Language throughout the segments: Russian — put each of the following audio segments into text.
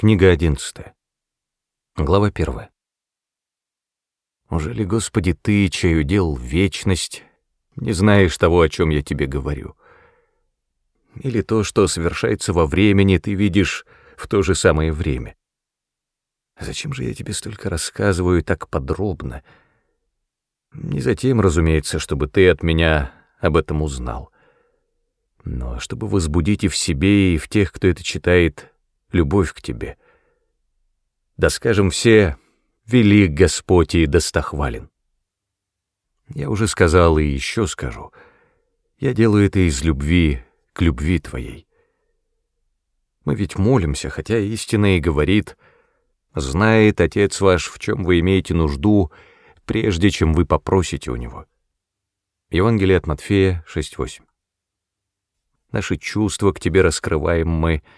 Книга одиннадцатая. Глава 1. Уже ли, Господи, Ты, чей удел вечность, не знаешь того, о чем я тебе говорю? Или то, что совершается во времени, ты видишь в то же самое время? Зачем же я тебе столько рассказываю так подробно? Не затем, разумеется, чтобы ты от меня об этом узнал, но чтобы возбудить и в себе, и в тех, кто это читает, любовь к тебе. Да скажем все, велик Господь и достохвален. Я уже сказал и еще скажу, я делаю это из любви к любви твоей. Мы ведь молимся, хотя истина и говорит, знает Отец ваш, в чем вы имеете нужду, прежде чем вы попросите у Него. Евангелие от Матфея 6.8. Наши чувства к Тебе раскрываем мы, —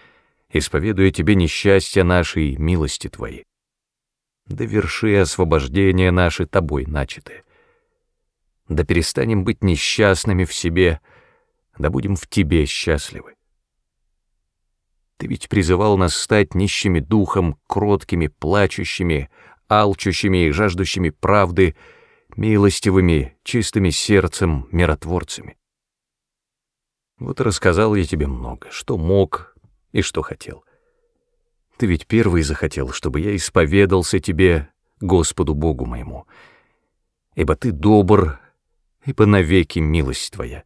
исповедуя тебе несчастья нашей милости твоей. Доверши освобождение наше тобой начатое. Да перестанем быть несчастными в себе, да будем в тебе счастливы. Ты ведь призывал нас стать нищими духом, кроткими, плачущими, алчущими и жаждущими правды, милостивыми, чистыми сердцем, миротворцами. Вот рассказал я тебе много, что мог, и что хотел. Ты ведь первый захотел, чтобы я исповедался тебе, Господу Богу моему, ибо ты добр, ибо навеки милость твоя.